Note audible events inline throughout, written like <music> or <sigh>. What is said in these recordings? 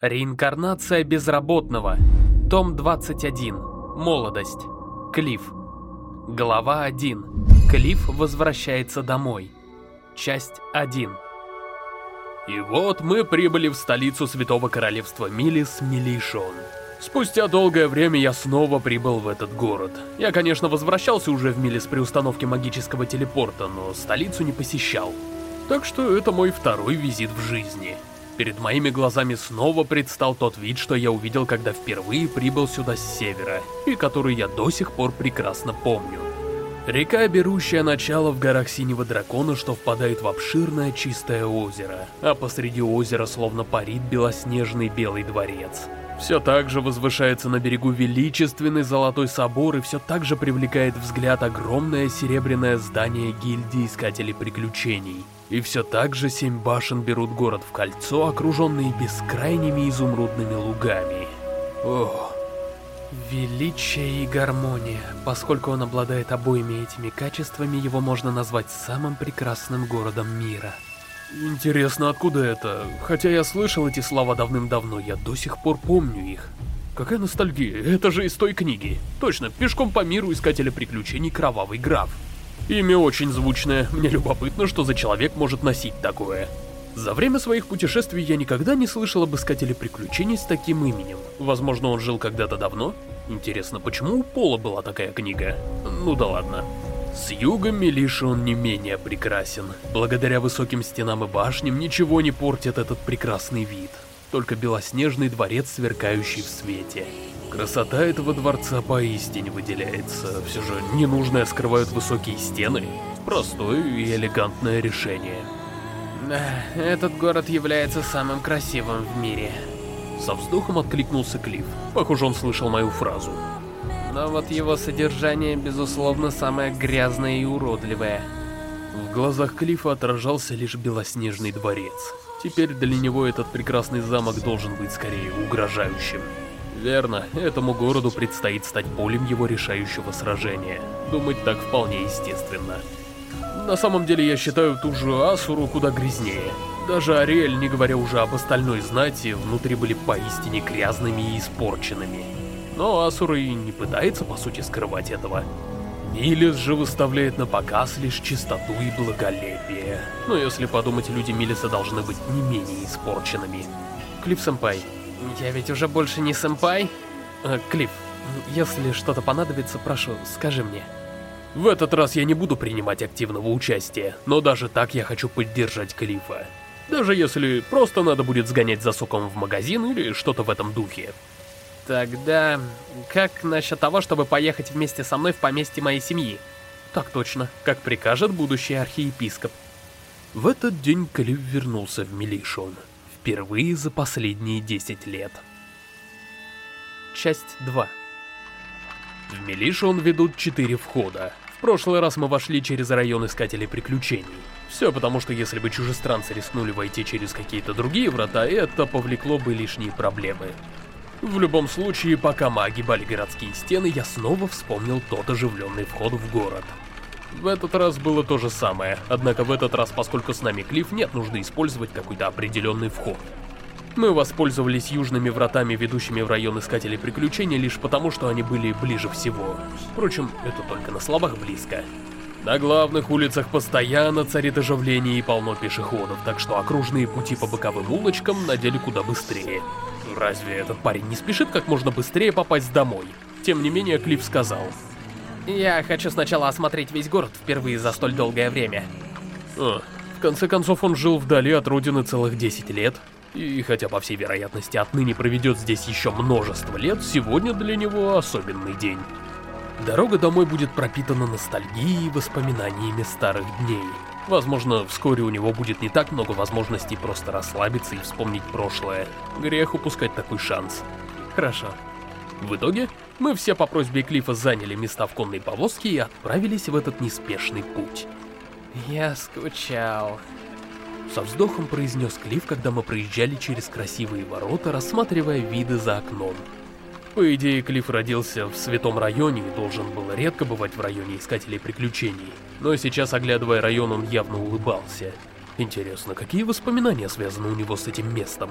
Реинкарнация безработного. Том 21. Молодость. Клифф. Глава 1. Клифф возвращается домой. Часть 1. И вот мы прибыли в столицу Святого Королевства Милис Милишон. Спустя долгое время я снова прибыл в этот город. Я, конечно, возвращался уже в Милис при установке магического телепорта, но столицу не посещал. Так что это мой второй визит в жизни. Перед моими глазами снова предстал тот вид, что я увидел, когда впервые прибыл сюда с севера, и который я до сих пор прекрасно помню. Река, берущая начало в горах Синего Дракона, что впадает в обширное чистое озеро, а посреди озера словно парит белоснежный Белый Дворец. Все так же возвышается на берегу величественный Золотой Собор и все так же привлекает взгляд огромное серебряное здание гильдии Искателей Приключений. И все так же семь башен берут город в кольцо, окруженные бескрайними изумрудными лугами. Ох. Величие и гармония. Поскольку он обладает обоими этими качествами, его можно назвать самым прекрасным городом мира. Интересно, откуда это? Хотя я слышал эти слова давным-давно, я до сих пор помню их. Какая ностальгия, это же из той книги. Точно, пешком по миру искателя приключений Кровавый Граф. Имя очень звучное, мне любопытно, что за человек может носить такое. За время своих путешествий я никогда не слышал об искателе приключений с таким именем. Возможно, он жил когда-то давно? Интересно, почему у Пола была такая книга? Ну да ладно. С юга Мелиша он не менее прекрасен. Благодаря высоким стенам и башням ничего не портит этот прекрасный вид. Только белоснежный дворец, сверкающий в свете. Красота этого дворца поистине выделяется. Все же ненужное скрывают высокие стены. Простое и элегантное решение. Да, этот город является самым красивым в мире. Со вздохом откликнулся Клифф. Похоже, он слышал мою фразу. Но вот его содержание, безусловно, самое грязное и уродливое. В глазах Клиффа отражался лишь белоснежный дворец. Теперь для него этот прекрасный замок должен быть скорее угрожающим. Верно, этому городу предстоит стать полем его решающего сражения. Думать так вполне естественно. На самом деле я считаю ту же Асуру куда грязнее. Даже Ариэль, не говоря уже об остальной знати, внутри были поистине грязными и испорченными. Но Асура и не пытается по сути скрывать этого. Милис же выставляет на показ лишь чистоту и благолепие. Но если подумать, люди Милиса должны быть не менее испорченными. Клифф-сэмпай, я ведь уже больше не сэмпай? Э, Клифф, если что-то понадобится, прошу, скажи мне. В этот раз я не буду принимать активного участия, но даже так я хочу поддержать Клиффа. Даже если просто надо будет сгонять за соком в магазин или что-то в этом духе. Тогда, как насчет того, чтобы поехать вместе со мной в поместье моей семьи? Так точно, как прикажет будущий архиепископ. В этот день Клифф вернулся в Милишон. Впервые за последние 10 лет. Часть 2 В Милишон ведут 4 входа. В прошлый раз мы вошли через район Искателей Приключений. Все потому, что если бы чужестранцы рискнули войти через какие-то другие врата, это повлекло бы лишние проблемы. В любом случае, пока мы огибали городские стены, я снова вспомнил тот оживленный вход в город. В этот раз было то же самое, однако в этот раз, поскольку с нами Клифф, нет нужды использовать какой-то определенный вход. Мы воспользовались южными вратами, ведущими в район Искателей Приключений, лишь потому, что они были ближе всего. Впрочем, это только на словах близко. На главных улицах постоянно царит оживление и полно пешеходов, так что окружные пути по боковым улочкам на деле куда быстрее. Разве этот парень не спешит как можно быстрее попасть домой? Тем не менее, Клифф сказал, я хочу сначала осмотреть весь город впервые за столь долгое время. А, в конце концов, он жил вдали от родины целых 10 лет. И хотя, по всей вероятности, отныне проведет здесь еще множество лет, сегодня для него особенный день. Дорога домой будет пропитана ностальгией и воспоминаниями старых дней. Возможно, вскоре у него будет не так много возможностей просто расслабиться и вспомнить прошлое. Грех упускать такой шанс. Хорошо. В итоге, мы все по просьбе Клифа заняли места в конной повозке и отправились в этот неспешный путь. Я скучал. Со вздохом произнес Клифф, когда мы проезжали через красивые ворота, рассматривая виды за окном. По идее, Клифф родился в святом районе и должен был редко бывать в районе Искателей Приключений. Но сейчас, оглядывая район, он явно улыбался. Интересно, какие воспоминания связаны у него с этим местом?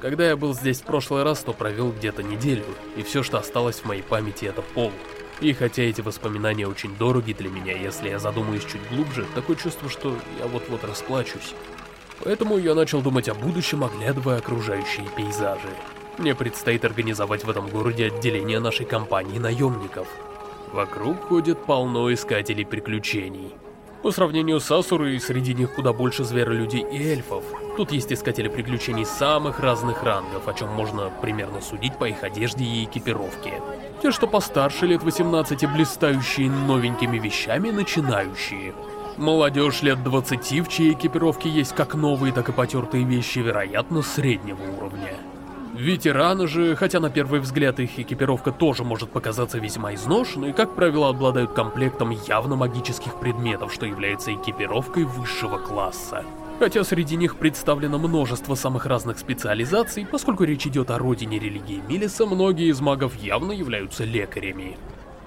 Когда я был здесь в прошлый раз, то провел где-то неделю, и все, что осталось в моей памяти, это пол. И хотя эти воспоминания очень дороги для меня, если я задумаюсь чуть глубже, такое чувство, что я вот-вот расплачусь. Поэтому я начал думать о будущем, оглядывая окружающие пейзажи. Мне предстоит организовать в этом городе отделение нашей компании наемников. Вокруг ходит полно искателей приключений. По сравнению с Асурой, среди них куда больше зверолюдей и эльфов. Тут есть искатели приключений самых разных рангов, о чем можно примерно судить по их одежде и экипировке. Те, что постарше лет 18, блистающие новенькими вещами, начинающие. Молодежь лет 20, в чьей экипировке есть как новые, так и потертые вещи, вероятно, среднего уровня. Ветераны же, хотя на первый взгляд их экипировка тоже может показаться весьма изношенной, как правило обладают комплектом явно магических предметов, что является экипировкой высшего класса. Хотя среди них представлено множество самых разных специализаций, поскольку речь идет о родине религии Милиса, многие из магов явно являются лекарями.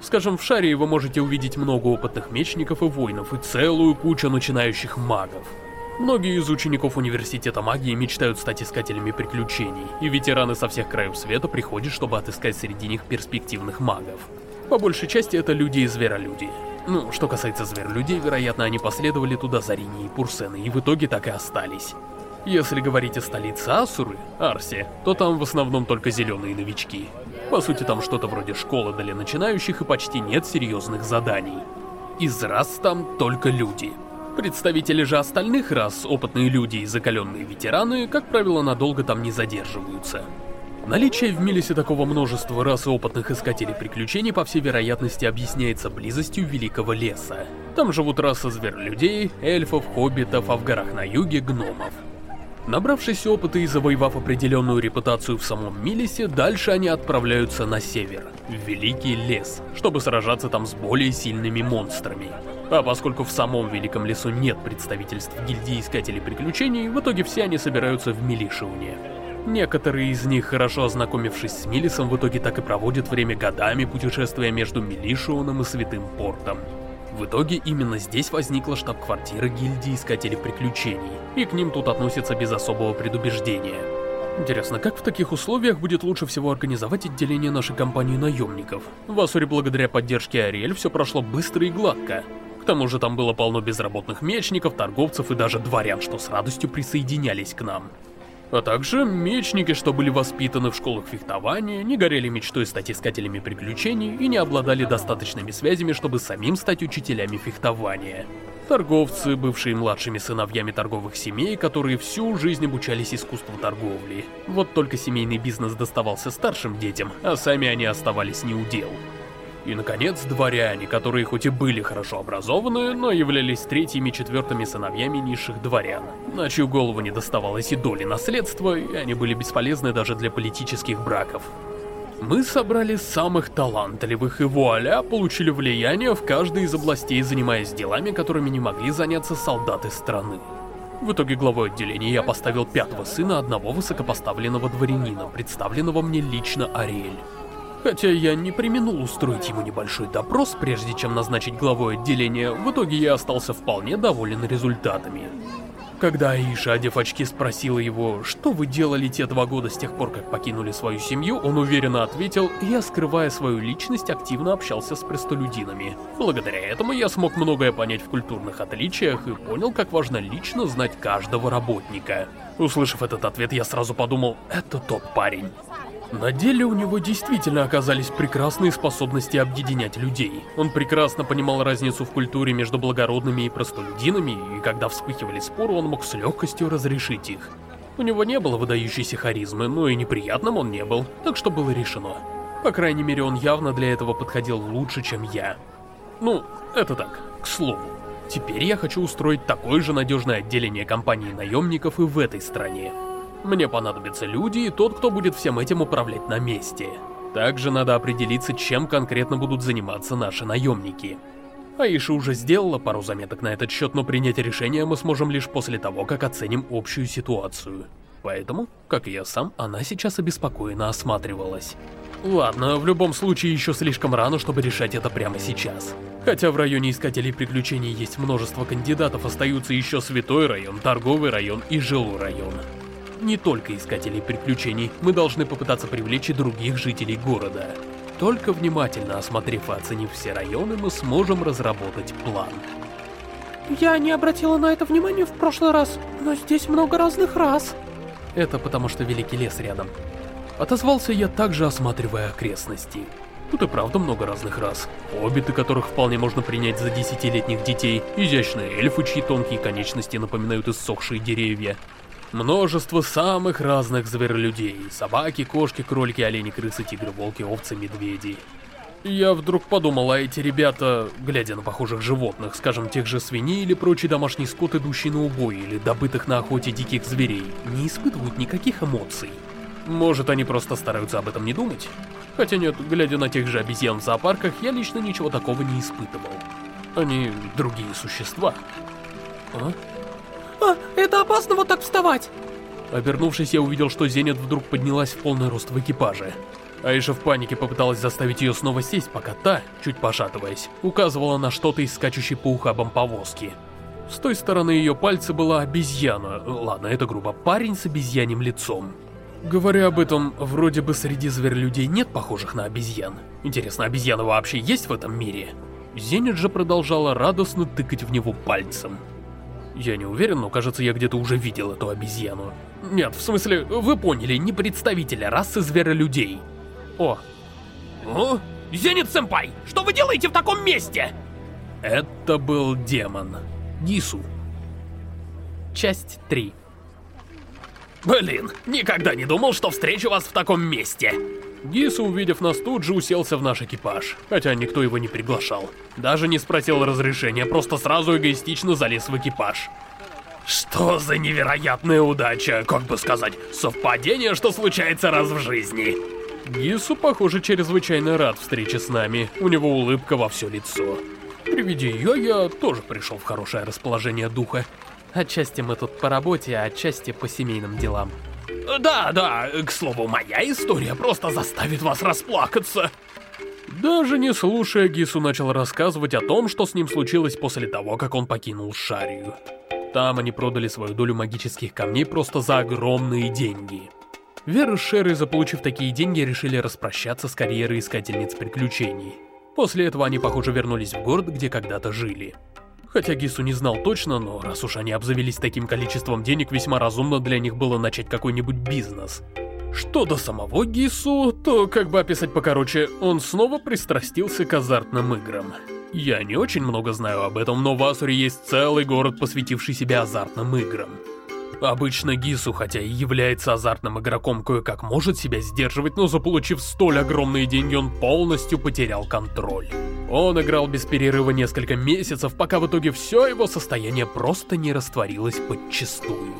Скажем, в Шаре вы можете увидеть много опытных мечников и воинов, и целую кучу начинающих магов. Многие из учеников университета магии мечтают стать искателями приключений, и ветераны со всех краев света приходят, чтобы отыскать среди них перспективных магов. По большей части это люди и зверолюди. Ну, что касается зверолюдей, вероятно, они последовали туда за Рини и Пурсены, и в итоге так и остались. Если говорить о столице Асуры, Арсе, то там в основном только зеленые новички. По сути, там что-то вроде школы для начинающих и почти нет серьезных заданий. Из рас там только люди. Представители же остальных рас, опытные люди и закаленные ветераны, как правило, надолго там не задерживаются. Наличие в Милисе такого множества рас и опытных искателей приключений, по всей вероятности, объясняется близостью Великого Леса. Там живут расы зверолюдей, эльфов, хоббитов, а в горах на юге — гномов. Набравшись опыта и завоевав определенную репутацию в самом Милисе, дальше они отправляются на север, в Великий Лес, чтобы сражаться там с более сильными монстрами. А поскольку в самом Великом Лесу нет представительств гильдии Искателей Приключений, в итоге все они собираются в Милишиуне. Некоторые из них, хорошо ознакомившись с Милисом, в итоге так и проводят время годами, путешествуя между Милишиуном и Святым Портом. В итоге именно здесь возникла штаб-квартира гильдии Искателей Приключений, и к ним тут относятся без особого предубеждения. Интересно, как в таких условиях будет лучше всего организовать отделение нашей компании наемников? В Асуре благодаря поддержке Ариэль все прошло быстро и гладко. К тому же там было полно безработных мечников, торговцев и даже дворян, что с радостью присоединялись к нам. А также мечники, что были воспитаны в школах фехтования, не горели мечтой стать искателями приключений и не обладали достаточными связями, чтобы самим стать учителями фехтования. Торговцы, бывшие младшими сыновьями торговых семей, которые всю жизнь обучались искусству торговли. Вот только семейный бизнес доставался старшим детям, а сами они оставались неудел. И, наконец, дворяне, которые хоть и были хорошо образованы, но являлись третьими-четвертыми сыновьями низших дворян, на чью голову не доставалось и доли наследства, и они были бесполезны даже для политических браков. Мы собрали самых талантливых и вуаля, получили влияние в каждой из областей, занимаясь делами, которыми не могли заняться солдаты страны. В итоге главой отделения я поставил пятого сына одного высокопоставленного дворянина, представленного мне лично Ариэль. Хотя я не применул устроить ему небольшой допрос, прежде чем назначить главой отделения, в итоге я остался вполне доволен результатами. Когда Аиша, одев очки, спросила его, что вы делали те два года с тех пор, как покинули свою семью, он уверенно ответил, я, скрывая свою личность, активно общался с простолюдинами. Благодаря этому я смог многое понять в культурных отличиях и понял, как важно лично знать каждого работника. Услышав этот ответ, я сразу подумал, это тот парень. На деле у него действительно оказались прекрасные способности объединять людей. Он прекрасно понимал разницу в культуре между благородными и простолюдинами, и когда вспыхивали споры, он мог с легкостью разрешить их. У него не было выдающейся харизмы, но и неприятным он не был, так что было решено. По крайней мере, он явно для этого подходил лучше, чем я. Ну, это так, к слову. Теперь я хочу устроить такое же надежное отделение компании наемников и в этой стране. Мне понадобятся люди и тот, кто будет всем этим управлять на месте. Также надо определиться, чем конкретно будут заниматься наши наемники. Аиша уже сделала пару заметок на этот счет, но принять решение мы сможем лишь после того, как оценим общую ситуацию. Поэтому, как и я сам, она сейчас обеспокоенно осматривалась. Ладно, в любом случае еще слишком рано, чтобы решать это прямо сейчас. Хотя в районе Искателей Приключений есть множество кандидатов, остаются еще Святой район, Торговый район и Жилой район. Не только искателей приключений, мы должны попытаться привлечь и других жителей города. Только внимательно осмотрев и оценив все районы, мы сможем разработать план. Я не обратила на это внимания в прошлый раз, но здесь много разных рас. Это потому что Великий Лес рядом. Отозвался я также, осматривая окрестности. Тут и правда много разных рас. Хоббиты, которых вполне можно принять за десятилетних детей, изящные эльфы, чьи тонкие конечности напоминают иссохшие деревья. Множество самых разных зверолюдей. Собаки, кошки, кролики, олени, крысы, тигры, волки, овцы, медведи. Я вдруг подумал, а эти ребята, глядя на похожих животных, скажем, тех же свиней или прочий домашний скот, идущий на убой, или добытых на охоте диких зверей, не испытывают никаких эмоций. Может, они просто стараются об этом не думать? Хотя нет, глядя на тех же обезьян в зоопарках, я лично ничего такого не испытывал. Они другие существа. А? А, это опасно вот так вставать! Обернувшись, я увидел, что Зенит вдруг поднялась в полный рост в экипаже. Аиша в панике попыталась заставить ее снова сесть, пока та, чуть пошатываясь, указывала на что-то из скачущей по ухабам повозки. С той стороны ее пальца была обезьяна, ладно, это грубо, парень с обезьяним лицом. Говоря об этом, вроде бы среди зверолюдей нет похожих на обезьян. Интересно, обезьяна вообще есть в этом мире? Зенит же продолжала радостно тыкать в него пальцем. Я не уверен, но кажется, я где-то уже видел эту обезьяну. Нет, в смысле, вы поняли, не представителя расы зверолюдей. О. О? Зенит-сэмпай, что вы делаете в таком месте? Это был демон. Гису. Часть 3 Блин, никогда не думал, что встречу вас в таком месте. Гису, увидев нас тут же, уселся в наш экипаж, хотя никто его не приглашал. Даже не спросил разрешения, просто сразу эгоистично залез в экипаж. Что за невероятная удача, как бы сказать, совпадение, что случается раз в жизни. Гису, похоже, чрезвычайно рад встрече с нами, у него улыбка во все лицо. При виде ее я тоже пришел в хорошее расположение духа. Отчасти мы тут по работе, а отчасти по семейным делам. Да, да, к слову, моя история просто заставит вас расплакаться. Даже не слушая, Гису начал рассказывать о том, что с ним случилось после того, как он покинул Шарию. Там они продали свою долю магических камней просто за огромные деньги. Вера с Шерой, заполучив такие деньги, решили распрощаться с карьерой искательниц приключений. После этого они, похоже, вернулись в город, где когда-то жили. Хотя Гису не знал точно, но раз уж они обзавелись таким количеством денег, весьма разумно для них было начать какой-нибудь бизнес. Что до самого Гису, то, как бы описать покороче, он снова пристрастился к азартным играм. Я не очень много знаю об этом, но в Асуре есть целый город, посвятивший себя азартным играм. Обычно Гису, хотя и является азартным игроком, кое-как может себя сдерживать, но заполучив столь огромные деньги, он полностью потерял контроль. Он играл без перерыва несколько месяцев, пока в итоге все его состояние просто не растворилось подчистую.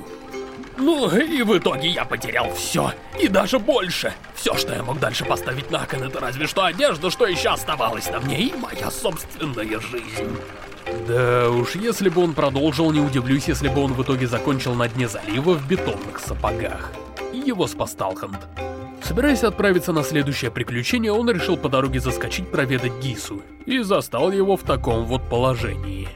Ну, и в итоге я потерял все, и даже больше. Все, что я мог дальше поставить на кон, это разве что одежда, что еще оставалось на мне, и моя собственная жизнь. Да уж, если бы он продолжил, не удивлюсь, если бы он в итоге закончил на дне залива в бетонных сапогах. Его спас Талхант. Собираясь отправиться на следующее приключение, он решил по дороге заскочить проведать Гису, и застал его в таком вот положении.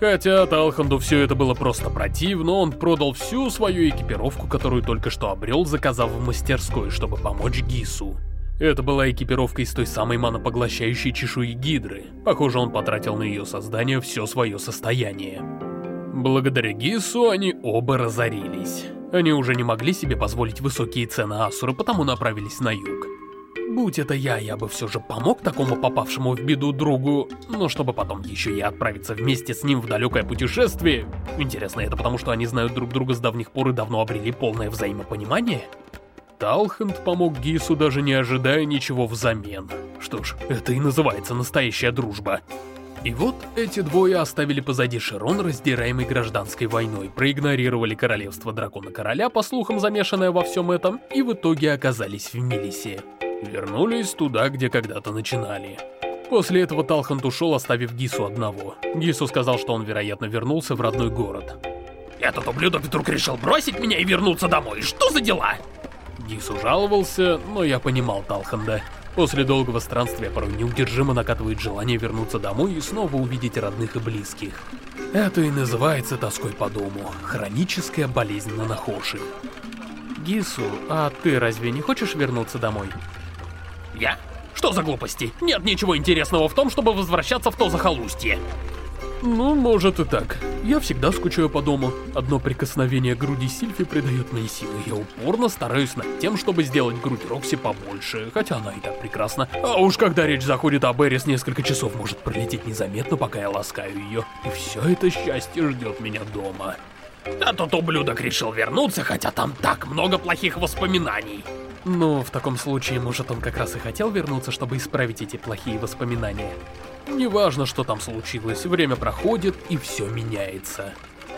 Хотя Талханду все это было просто противно, он продал всю свою экипировку, которую только что обрел, заказав в мастерской, чтобы помочь Гису. Это была экипировка из той самой манопоглощающей чешуи Гидры. Похоже, он потратил на ее создание все свое состояние. Благодаря Гису они оба разорились. Они уже не могли себе позволить высокие цены Асуры, потому направились на юг. Будь это я, я бы все же помог такому попавшему в беду другу, но чтобы потом еще и отправиться вместе с ним в далекое путешествие... Интересно, это потому что они знают друг друга с давних пор и давно обрели полное взаимопонимание? Талхант помог Гису, даже не ожидая ничего взамен. Что ж, это и называется настоящая дружба. И вот эти двое оставили позади Широн, раздираемый гражданской войной, проигнорировали королевство Дракона-Короля, по слухам замешанное во всем этом, и в итоге оказались в Милисе. Вернулись туда, где когда-то начинали. После этого Талхант ушел, оставив Гису одного. Гису сказал, что он, вероятно, вернулся в родной город. «Этот ублюдок вдруг решил бросить меня и вернуться домой, что за дела?» Гису жаловался, но я понимал Талханда. После долгого странствия порой неудержимо накатывает желание вернуться домой и снова увидеть родных и близких. Это и называется тоской по дому, хроническая болезнь Нанахоши. Гису, а ты разве не хочешь вернуться домой? Я? Что за глупости? Нет ничего интересного в том, чтобы возвращаться в то захолустье. Ну, может и так. Я всегда скучаю по дому. Одно прикосновение к груди Сильфи придает мне силы. Я упорно стараюсь над тем, чтобы сделать грудь Рокси побольше, хотя она и так прекрасна. А уж когда речь заходит об Эрис, несколько часов может пролететь незаметно, пока я ласкаю ее. И все это счастье ждет меня дома. А тот ублюдок решил вернуться, хотя там так много плохих воспоминаний. Ну, в таком случае, может, он как раз и хотел вернуться, чтобы исправить эти плохие воспоминания. Неважно, что там случилось, время проходит и все меняется.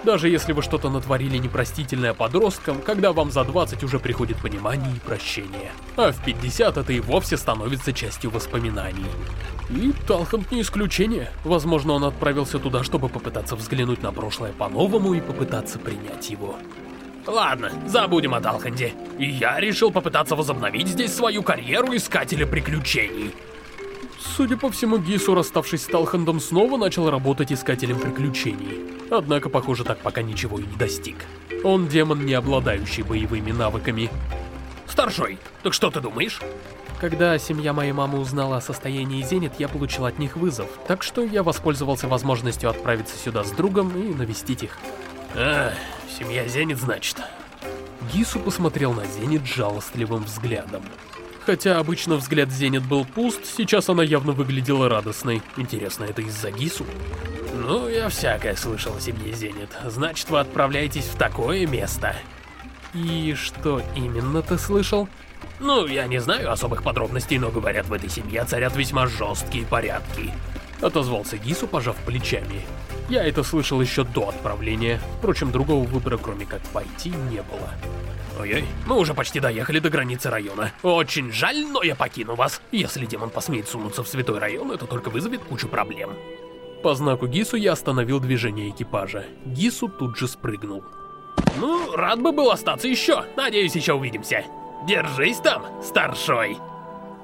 Даже если вы что-то натворили непростительное подросткам, когда вам за 20 уже приходит понимание и прощение. А в 50 это и вовсе становится частью воспоминаний. И Талхант не исключение. Возможно, он отправился туда, чтобы попытаться взглянуть на прошлое по-новому и попытаться принять его. Ладно, забудем о Талханде. И я решил попытаться возобновить здесь свою карьеру искателя приключений. Судя по всему, Гису, расставшись с Талхандом, снова начал работать искателем приключений. Однако, похоже, так пока ничего и не достиг. Он демон, не обладающий боевыми навыками. Старшой, так что ты думаешь? Когда семья моей мамы узнала о состоянии Зенит, я получил от них вызов, так что я воспользовался возможностью отправиться сюда с другом и навестить их. А, семья Зенит, значит. Гису посмотрел на Зенит жалостливым взглядом. Хотя обычно взгляд Зенит был пуст, сейчас она явно выглядела радостной. Интересно, это из-за Гису? Ну, я всякое слышал о семье Зенит. Значит, вы отправляетесь в такое место. И что именно ты слышал? Ну, я не знаю особых подробностей, но говорят, в этой семье царят весьма жесткие порядки. Отозвался Гису, пожав плечами. Я это слышал еще до отправления. Впрочем, другого выбора, кроме как пойти, не было. Ой-ой, мы уже почти доехали до границы района. Очень жаль, но я покину вас. Если демон посмеет сунуться в святой район, это только вызовет кучу проблем. По знаку Гису я остановил движение экипажа. Гису тут же спрыгнул. Ну, рад бы был остаться еще. Надеюсь, еще увидимся. Держись там, старшой.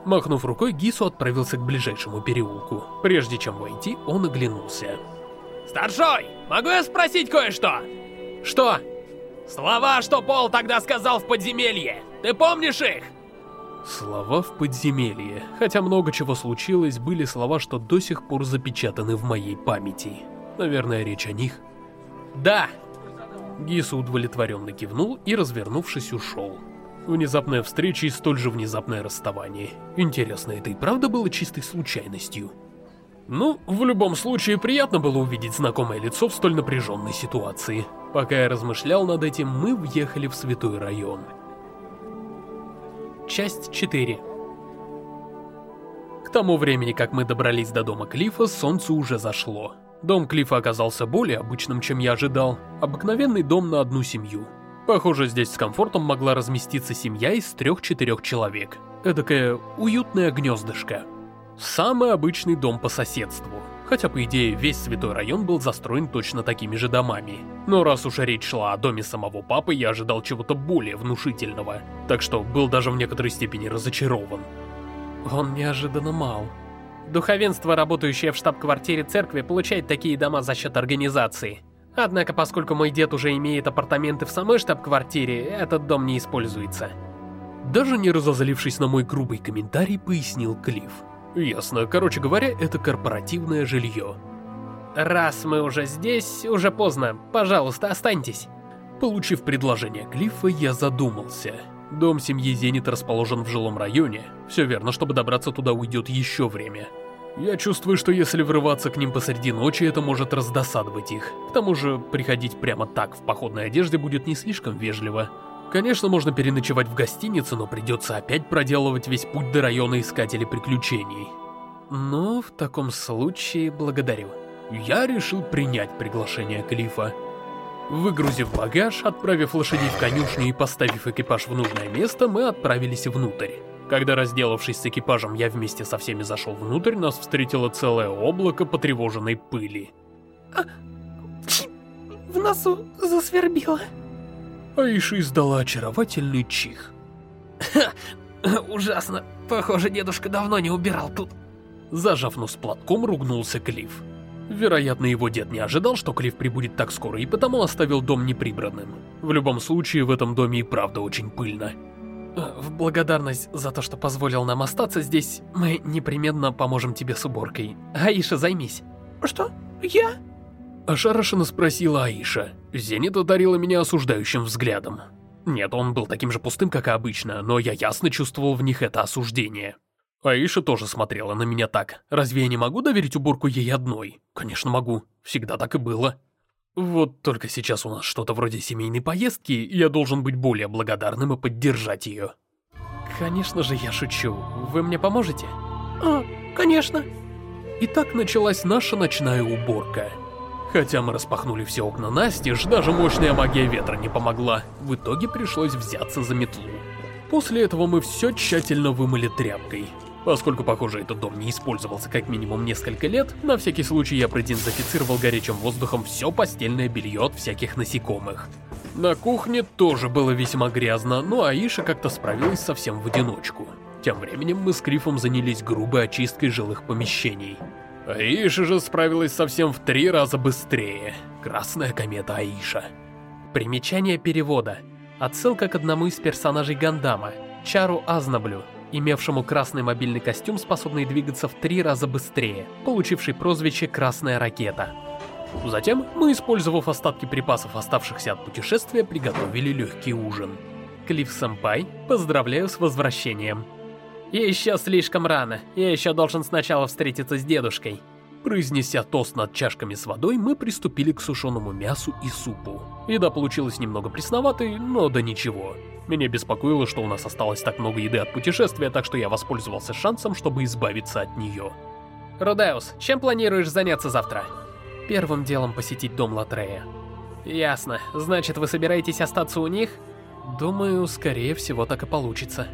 Махнув рукой, Гису отправился к ближайшему переулку. Прежде чем войти, он оглянулся. Старшой, могу я спросить кое-что? Что? Слова, что Пол тогда сказал в подземелье. Ты помнишь их? Слова в подземелье. Хотя много чего случилось, были слова, что до сих пор запечатаны в моей памяти. Наверное, речь о них. Да. Гису удовлетворенно кивнул и, развернувшись, ушел. Внезапная встреча и столь же внезапное расставание. Интересно, это и правда было чистой случайностью? Ну, в любом случае, приятно было увидеть знакомое лицо в столь напряженной ситуации. Пока я размышлял над этим, мы въехали в святой район. Часть 4 К тому времени, как мы добрались до дома Клифа, солнце уже зашло. Дом Клифа оказался более обычным, чем я ожидал. Обыкновенный дом на одну семью. Похоже, здесь с комфортом могла разместиться семья из трех-четырех человек. Эдакое уютное гнездышко. Самый обычный дом по соседству. Хотя, по идее, весь святой район был застроен точно такими же домами. Но раз уж речь шла о доме самого папы, я ожидал чего-то более внушительного. Так что был даже в некоторой степени разочарован. Он неожиданно мал. Духовенство, работающее в штаб-квартире церкви, получает такие дома за счет организации. Однако, поскольку мой дед уже имеет апартаменты в самой штаб-квартире, этот дом не используется. Даже не разозлившись на мой грубый комментарий, пояснил Клифф. Ясно. Короче говоря, это корпоративное жилье. Раз мы уже здесь, уже поздно. Пожалуйста, останьтесь. Получив предложение Клиффа, я задумался. Дом семьи Зенит расположен в жилом районе. Все верно, чтобы добраться туда уйдет еще время. Я чувствую, что если врываться к ним посреди ночи, это может раздосадовать их. К тому же, приходить прямо так в походной одежде будет не слишком вежливо. Конечно, можно переночевать в гостинице, но придется опять проделывать весь путь до района Искателей Приключений. Ну, в таком случае, благодарю. Я решил принять приглашение Клифа. Выгрузив багаж, отправив лошадей в конюшню и поставив экипаж в нужное место, мы отправились внутрь. Когда, разделавшись с экипажем, я вместе со всеми зашел внутрь, нас встретило целое облако потревоженной пыли. А... В носу засвербило. Аиша издала очаровательный чих. Ужасно. Похоже, дедушка давно не убирал тут. Зажав нос платком, ругнулся Клифф. Вероятно, его дед не ожидал, что Клифф прибудет так скоро, и потому оставил дом неприбранным. В любом случае, в этом доме и правда очень пыльно. Э, в благодарность за то, что позволил нам остаться здесь, мы непременно поможем тебе с уборкой. Аиша, займись. Что? Я? Ошарашенно спросила Аиша. Зенит одарила меня осуждающим взглядом. Нет, он был таким же пустым, как и обычно, но я ясно чувствовал в них это осуждение. Аиша тоже смотрела на меня так. Разве я не могу доверить уборку ей одной? Конечно могу. Всегда так и было. Вот только сейчас у нас что-то вроде семейной поездки, и я должен быть более благодарным и поддержать ее. Конечно же, я шучу. Вы мне поможете? А, конечно. И так началась наша ночная уборка. Хотя мы распахнули все окна настежь, даже мощная магия ветра не помогла. В итоге пришлось взяться за метлу. После этого мы все тщательно вымыли тряпкой. Поскольку, похоже, этот дом не использовался как минимум несколько лет, на всякий случай я продезинфицировал горячим воздухом все постельное белье от всяких насекомых. На кухне тоже было весьма грязно, но Аиша как-то справилась совсем в одиночку. Тем временем мы с Крифом занялись грубой очисткой жилых помещений. Аиша же справилась совсем в три раза быстрее. Красная комета Аиша. Примечание перевода. Отсылка к одному из персонажей Гандама, Чару Азнаблю, имевшему красный мобильный костюм, способный двигаться в три раза быстрее, получивший прозвище «Красная ракета». Затем мы, использовав остатки припасов, оставшихся от путешествия, приготовили легкий ужин. Клифф Сэмпай, поздравляю с возвращением. Еще слишком рано, я еще должен сначала встретиться с дедушкой. Произнеся тост над чашками с водой, мы приступили к сушеному мясу и супу. Еда получилась немного пресноватой, но да ничего. Меня беспокоило, что у нас осталось так много еды от путешествия, так что я воспользовался шансом, чтобы избавиться от нее. Рудеус, чем планируешь заняться завтра? Первым делом посетить дом Латрея. Ясно. Значит, вы собираетесь остаться у них? Думаю, скорее всего, так и получится.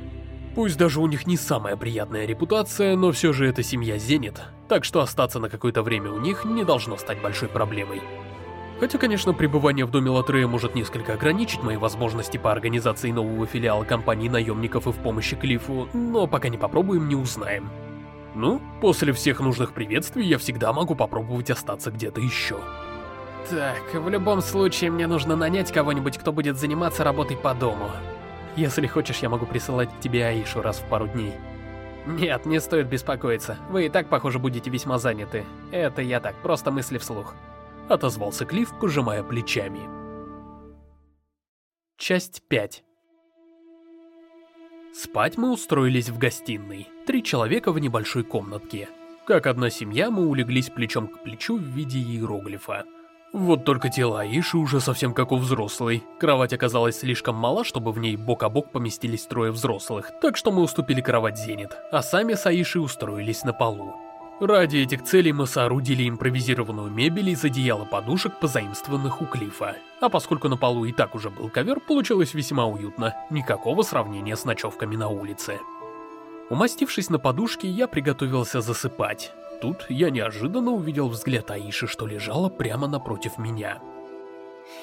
Пусть даже у них не самая приятная репутация, но все же это семья Зенит, так что остаться на какое-то время у них не должно стать большой проблемой. Хотя, конечно, пребывание в доме Латрея может несколько ограничить мои возможности по организации нового филиала компании наемников и в помощи Клиффу, но пока не попробуем, не узнаем. Ну, после всех нужных приветствий я всегда могу попробовать остаться где-то еще. Так, в любом случае мне нужно нанять кого-нибудь, кто будет заниматься работой по дому. Если хочешь, я могу присылать тебе Аишу раз в пару дней. Нет, не стоит беспокоиться. Вы и так, похоже, будете весьма заняты. Это я так, просто мысли вслух. — отозвался Клифф, пожимая плечами. Часть 5 Спать мы устроились в гостиной. Три человека в небольшой комнатке. Как одна семья, мы улеглись плечом к плечу в виде иероглифа. Вот только тело Аиши уже совсем как у взрослой. Кровать оказалась слишком мала, чтобы в ней бок о бок поместились трое взрослых, так что мы уступили кровать Зенит, а сами с Аишей устроились на полу. Ради этих целей мы соорудили импровизированную мебель из одеяла подушек, позаимствованных у Клифа. А поскольку на полу и так уже был ковер, получилось весьма уютно, никакого сравнения с ночевками на улице. Умастившись на подушке, я приготовился засыпать. Тут я неожиданно увидел взгляд Аиши, что лежала прямо напротив меня.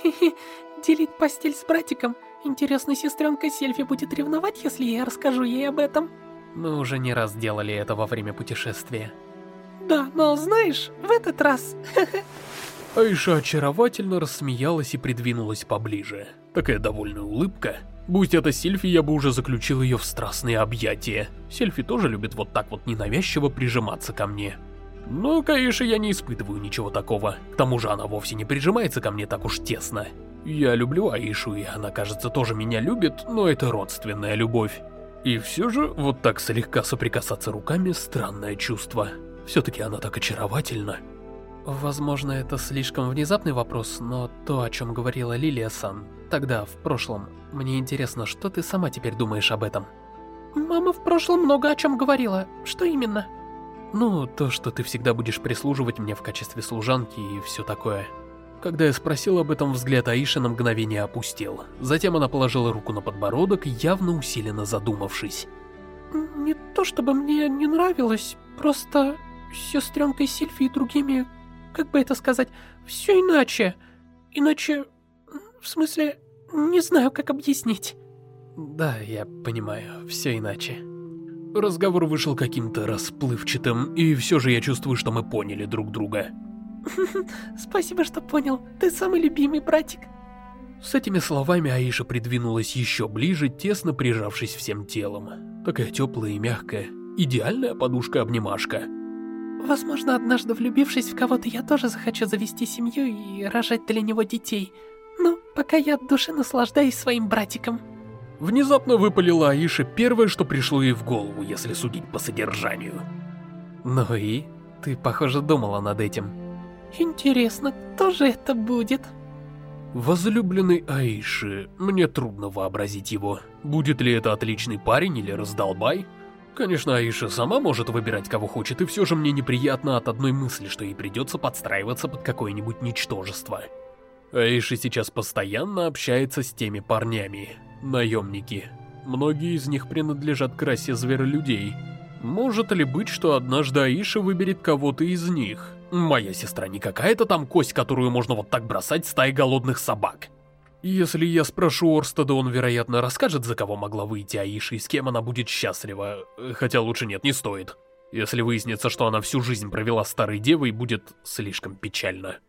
Хе-хе, <laughs> делить постель с братиком? Интересно, сестренка Сельфи будет ревновать, если я расскажу ей об этом? Мы уже не раз делали это во время путешествия. Да, но знаешь, в этот раз... <laughs> Айша очаровательно рассмеялась и придвинулась поближе. Такая довольная улыбка. Будь это Сильфи, я бы уже заключил ее в страстные объятия. Сильфи тоже любит вот так вот ненавязчиво прижиматься ко мне. Но к Аише я не испытываю ничего такого. К тому же она вовсе не прижимается ко мне так уж тесно. Я люблю Аишу, и она, кажется, тоже меня любит, но это родственная любовь. И все же, вот так слегка соприкасаться руками – странное чувство. Все-таки она так очаровательна. Возможно, это слишком внезапный вопрос, но то, о чем говорила Лилия-сан, тогда, в прошлом, мне интересно, что ты сама теперь думаешь об этом? Мама в прошлом много о чем говорила. Что именно? Ну, то, что ты всегда будешь прислуживать мне в качестве служанки и все такое. Когда я спросил об этом, взгляд Аиши на мгновение опустил. Затем она положила руку на подбородок, явно усиленно задумавшись. Не то чтобы мне не нравилось, просто с сестренкой Сильфи и другими, как бы это сказать, все иначе. Иначе, в смысле, не знаю, как объяснить. Да, я понимаю, все иначе. Разговор вышел каким-то расплывчатым, и все же я чувствую, что мы поняли друг друга. <laughs> Спасибо, что понял. Ты самый любимый братик. С этими словами Аиша придвинулась еще ближе, тесно прижавшись всем телом. Такая теплая и мягкая. Идеальная подушка-обнимашка. Возможно, однажды влюбившись в кого-то, я тоже захочу завести семью и рожать для него детей. Но пока я от души наслаждаюсь своим братиком. Внезапно выпалила Аиша первое, что пришло ей в голову, если судить по содержанию. Ну и? Ты, похоже, думала над этим. Интересно, кто же это будет? Возлюбленный Аиши, мне трудно вообразить его. Будет ли это отличный парень или раздолбай? Конечно, Аиша сама может выбирать, кого хочет, и все же мне неприятно от одной мысли, что ей придется подстраиваться под какое-нибудь ничтожество. Аиша сейчас постоянно общается с теми парнями. Наемники. Многие из них принадлежат к расе зверолюдей. Может ли быть, что однажды Аиша выберет кого-то из них? Моя сестра не какая-то там кость, которую можно вот так бросать стаи голодных собак. Если я спрошу Орстеда, он, вероятно, расскажет, за кого могла выйти Аиша и с кем она будет счастлива. Хотя лучше нет, не стоит. Если выяснится, что она всю жизнь провела старой девой, будет слишком печально.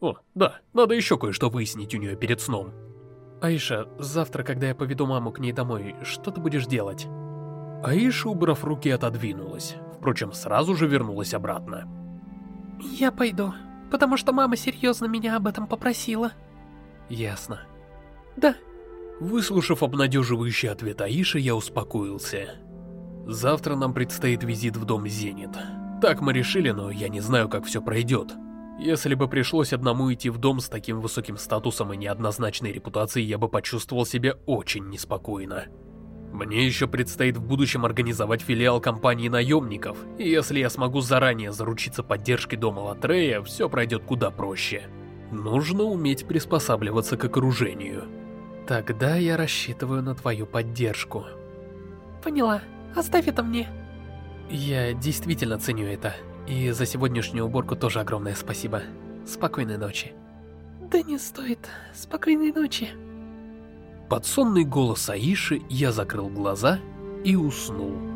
О, да, надо еще кое-что выяснить у нее перед сном. Аиша, завтра, когда я поведу маму к ней домой, что ты будешь делать? Аиша, убрав руки, отодвинулась. Впрочем, сразу же вернулась обратно. Я пойду, потому что мама серьезно меня об этом попросила. Ясно. Да. Выслушав обнадеживающий ответ Аиши, я успокоился. Завтра нам предстоит визит в дом Зенит. Так мы решили, но я не знаю, как все пройдет. Если бы пришлось одному идти в дом с таким высоким статусом и неоднозначной репутацией, я бы почувствовал себя очень неспокойно. Мне еще предстоит в будущем организовать филиал компании наемников, и если я смогу заранее заручиться поддержкой дома Латрея, все пройдет куда проще. Нужно уметь приспосабливаться к окружению. Тогда я рассчитываю на твою поддержку. Поняла. Оставь это мне. Я действительно ценю это. И за сегодняшнюю уборку тоже огромное спасибо. Спокойной ночи. Да не стоит. Спокойной ночи. Под сонный голос Аиши я закрыл глаза и уснул.